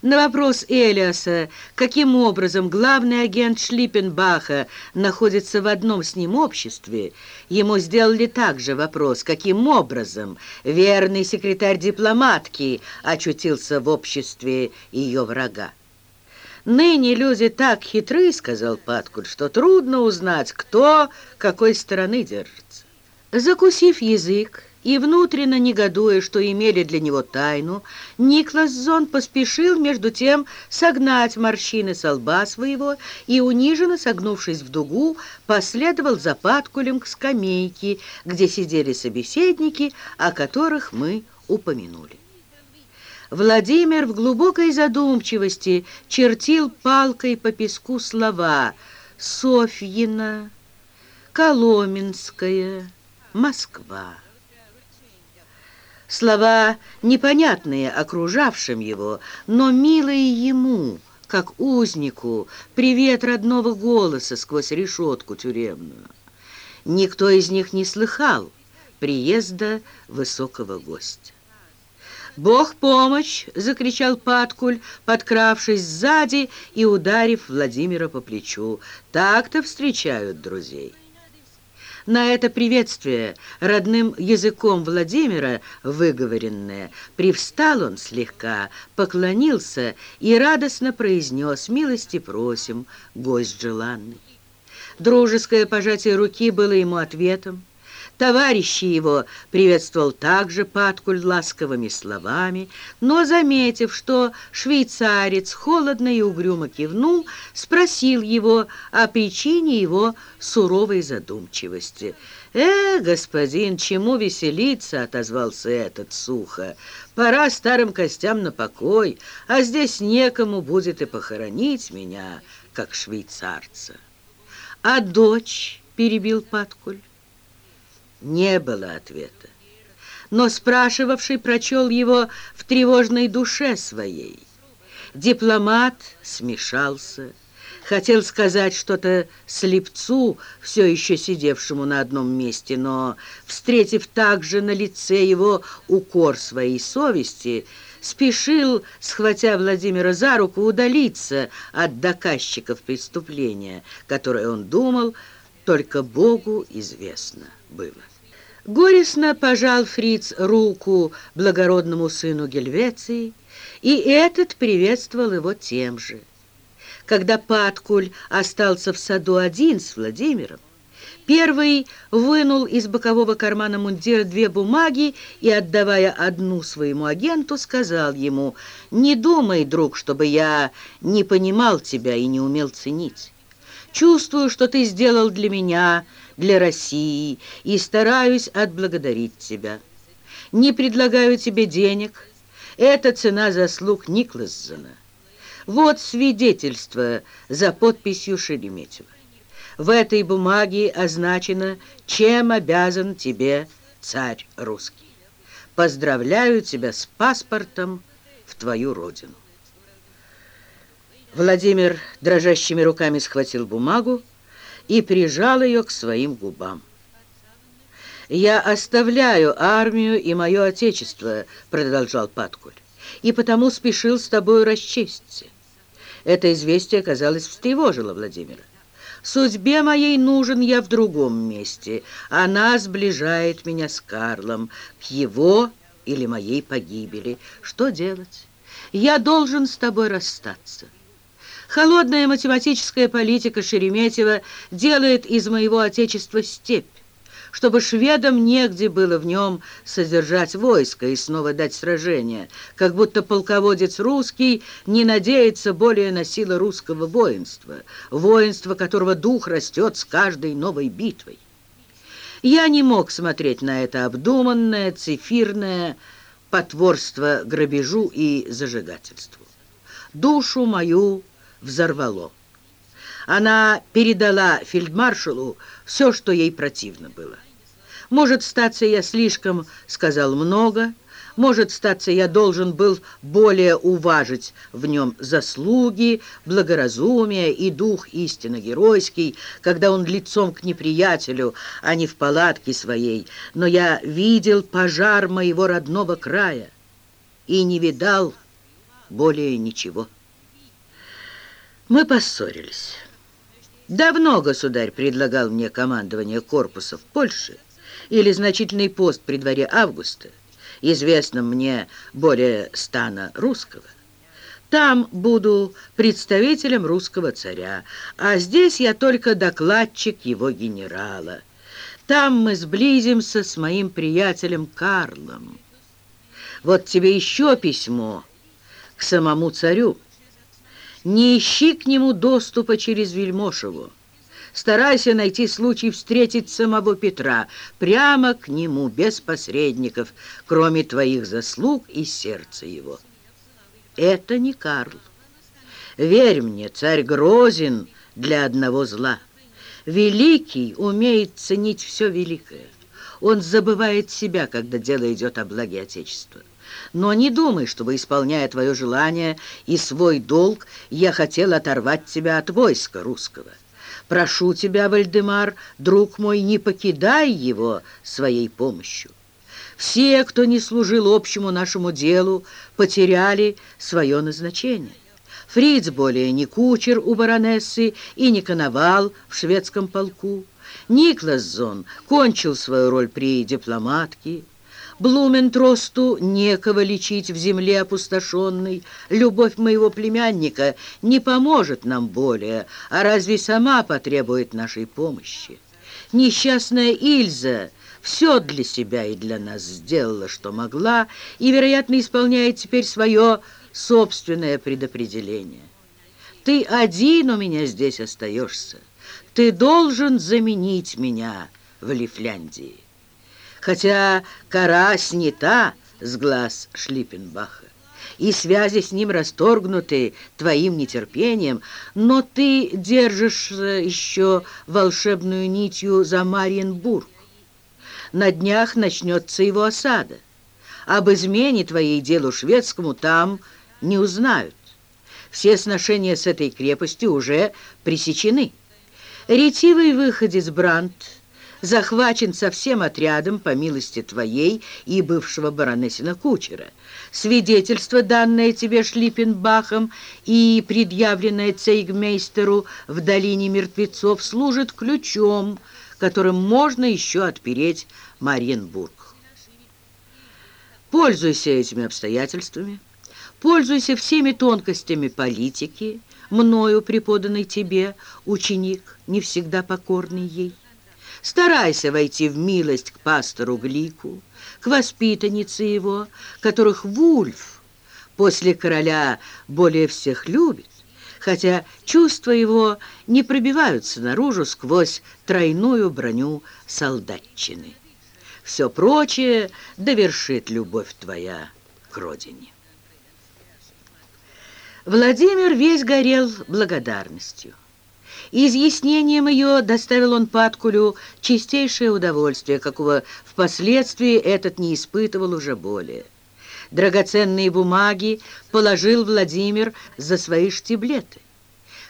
На вопрос Элиаса, каким образом главный агент Шлиппенбаха находится в одном с ним обществе, ему сделали также вопрос, каким образом верный секретарь дипломатки очутился в обществе ее врага. «Ныне люди так хитры, — сказал Паткуль, — что трудно узнать, кто какой стороны держится». Закусив язык, и, внутренно негодуя, что имели для него тайну, Никлас Зон поспешил, между тем, согнать морщины со лба своего и, униженно согнувшись в дугу, последовал за Паткулем к скамейке, где сидели собеседники, о которых мы упомянули. Владимир в глубокой задумчивости чертил палкой по песку слова «Софьина», «Коломенская», «Москва». Слова непонятные окружавшим его, но милые ему, как узнику, привет родного голоса сквозь решетку тюремную. Никто из них не слыхал приезда высокого гостя. «Бог помощь!» — закричал Паткуль, подкравшись сзади и ударив Владимира по плечу. «Так-то встречают друзей». На это приветствие, родным языком Владимира выговоренное, привстал он слегка, поклонился и радостно произнес «Милости просим, гость желанный». Дружеское пожатие руки было ему ответом. Товарищи его приветствовал также Паткуль ласковыми словами, но, заметив, что швейцарец холодно и угрюмо кивнул, спросил его о причине его суровой задумчивости. «Э, господин, чему веселиться?» — отозвался этот сухо. «Пора старым костям на покой, а здесь некому будет и похоронить меня, как швейцарца». «А дочь?» — перебил Паткуль. Не было ответа. Но спрашивавший прочел его в тревожной душе своей. Дипломат смешался, хотел сказать что-то слепцу, все еще сидевшему на одном месте, но, встретив также на лице его укор своей совести, спешил, схватя Владимира за руку, удалиться от доказчиков преступления, которое он думал, только Богу известно было. Горестно пожал Фриц руку благородному сыну Гельвеции, и этот приветствовал его тем же. Когда Паткуль остался в саду один с Владимиром, Первый вынул из бокового кармана мундира две бумаги и, отдавая одну своему агенту, сказал ему, «Не думай, друг, чтобы я не понимал тебя и не умел ценить. Чувствую, что ты сделал для меня, для России, и стараюсь отблагодарить тебя. Не предлагаю тебе денег. Это цена заслуг Никласзена. Вот свидетельство за подписью Шереметьева. В этой бумаге означено, чем обязан тебе царь русский. Поздравляю тебя с паспортом в твою родину. Владимир дрожащими руками схватил бумагу и прижал ее к своим губам. «Я оставляю армию и мое отечество», — продолжал Паткуль, «и потому спешил с тобою расчесться». Это известие, казалось, встревожило Владимира. Судьбе моей нужен я в другом месте. Она сближает меня с Карлом, к его или моей погибели. Что делать? Я должен с тобой расстаться. Холодная математическая политика Шереметьева делает из моего отечества степь чтобы шведам негде было в нем содержать войско и снова дать сражение, как будто полководец русский не надеется более на силы русского воинства, воинства, которого дух растет с каждой новой битвой. Я не мог смотреть на это обдуманное, цифирное потворство грабежу и зажигательству. Душу мою взорвало. Она передала фельдмаршалу все, что ей противно было. Может, статься я слишком сказал много, может, статься я должен был более уважить в нем заслуги, благоразумие и дух истинно геройский, когда он лицом к неприятелю, а не в палатке своей, но я видел пожар моего родного края и не видал более ничего. Мы поссорились. Давно государь предлагал мне командование корпуса в Польше или значительный пост при дворе Августа, известном мне более стана русского. Там буду представителем русского царя, а здесь я только докладчик его генерала. Там мы сблизимся с моим приятелем Карлом. Вот тебе еще письмо к самому царю. Не ищи к нему доступа через Вельмошеву. Старайся найти случай встретить самого Петра прямо к нему, без посредников, кроме твоих заслуг и сердца его. Это не Карл. Верь мне, царь грозен для одного зла. Великий умеет ценить все великое. Он забывает себя, когда дело идет о благе Отечества. Но не думай, чтобы, исполняя твое желание и свой долг, я хотел оторвать тебя от войска русского. Прошу тебя, Вальдемар, друг мой, не покидай его своей помощью. Все, кто не служил общему нашему делу, потеряли свое назначение. Фриц более не кучер у баронессы и не коновал в шведском полку. Никласзон кончил свою роль при дипломатке. Блументросту некого лечить в земле опустошенной. Любовь моего племянника не поможет нам более, а разве сама потребует нашей помощи? Несчастная Ильза все для себя и для нас сделала, что могла, и, вероятно, исполняет теперь свое собственное предопределение. Ты один у меня здесь остаешься. Ты должен заменить меня в Лифляндии хотя кора снята с глаз Шлиппенбаха, и связи с ним расторгнуты твоим нетерпением, но ты держишь еще волшебную нитью за Мариенбург. на днях начнется его осада. Об измене твоей делу шведскому там не узнают. Все сношения с этой крепостью уже пресечены. Ретивый выходец Брандт захвачен со всем отрядом по милости твоей и бывшего баронессина кучера. Свидетельство, данное тебе Шлиппенбахом и предъявленное цейгмейстеру в долине мертвецов, служит ключом, которым можно еще отпереть Мариенбург. Пользуйся этими обстоятельствами, пользуйся всеми тонкостями политики, мною преподанный тебе, ученик, не всегда покорный ей. Старайся войти в милость к пастору Глику, к воспитаннице его, которых Вульф после короля более всех любит, хотя чувства его не пробиваются наружу сквозь тройную броню солдатчины. Все прочее довершит любовь твоя к родине. Владимир весь горел благодарностью. Изъяснением ее доставил он Паткулю чистейшее удовольствие, какого впоследствии этот не испытывал уже более. Драгоценные бумаги положил Владимир за свои штиблеты.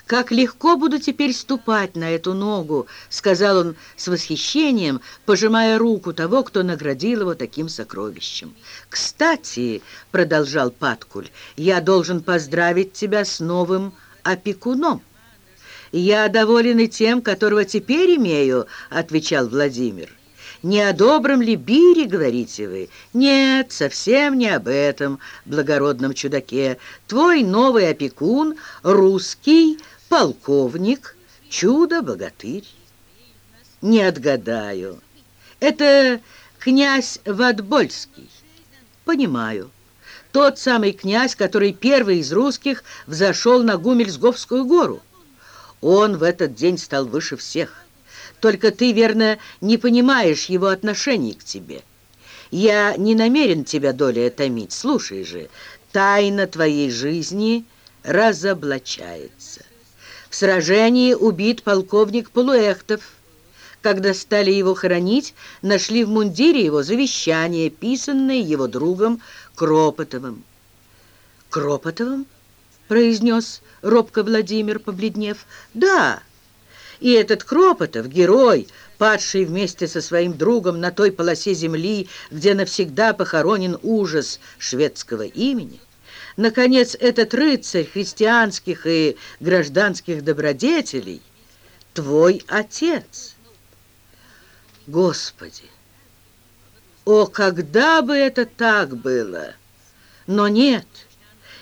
«Как легко буду теперь ступать на эту ногу», — сказал он с восхищением, пожимая руку того, кто наградил его таким сокровищем. «Кстати», — продолжал Паткуль, — «я должен поздравить тебя с новым опекуном». «Я доволен и тем, которого теперь имею», — отвечал Владимир. «Не о добром ли Бире, говорите вы?» «Нет, совсем не об этом, благородном чудаке. Твой новый опекун — русский полковник, чудо-богатырь». «Не отгадаю. Это князь Ватбольский». «Понимаю. Тот самый князь, который первый из русских взошел на Гумельсговскую гору». Он в этот день стал выше всех. Только ты, верно, не понимаешь его отношений к тебе. Я не намерен тебя долей томить. Слушай же, тайна твоей жизни разоблачается. В сражении убит полковник Полуэхтов. Когда стали его хоронить, нашли в мундире его завещание, писанное его другом Кропотовым. Кропотовым? Произнес робко Владимир, побледнев. «Да, и этот Кропотов, герой, падший вместе со своим другом на той полосе земли, где навсегда похоронен ужас шведского имени, наконец, этот рыцарь христианских и гражданских добродетелей, твой отец. Господи! О, когда бы это так было! Но нет —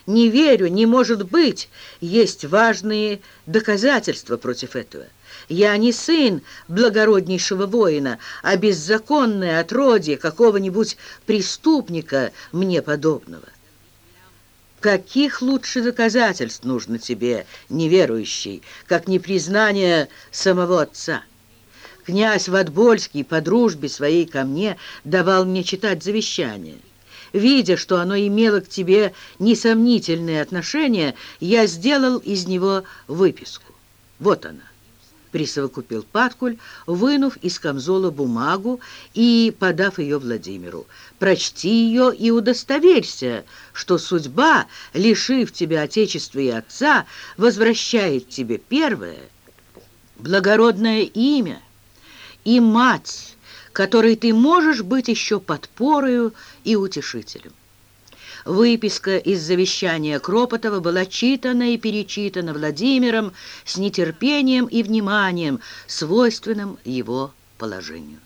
не верю, не может быть. Есть важные доказательства против этого. Я не сын благороднейшего воина, а беззаконное отродье какого-нибудь преступника мне подобного. Каких лучше доказательств нужно тебе, неверующий, как непризнание самого отца? Князь Ватбольский по дружбе своей ко мне давал мне читать завещание. Видя, что оно имело к тебе несомнительные отношения, я сделал из него выписку. Вот она. Присовокупил Паткуль, вынув из камзола бумагу и подав ее Владимиру. «Прочти ее и удостоверься, что судьба, лишив тебя отечества и отца, возвращает тебе первое, благородное имя и мать, которой ты можешь быть еще подпорою и утешителем. Выписка из завещания Кропотова была читана и перечитана Владимиром с нетерпением и вниманием, свойственным его положению.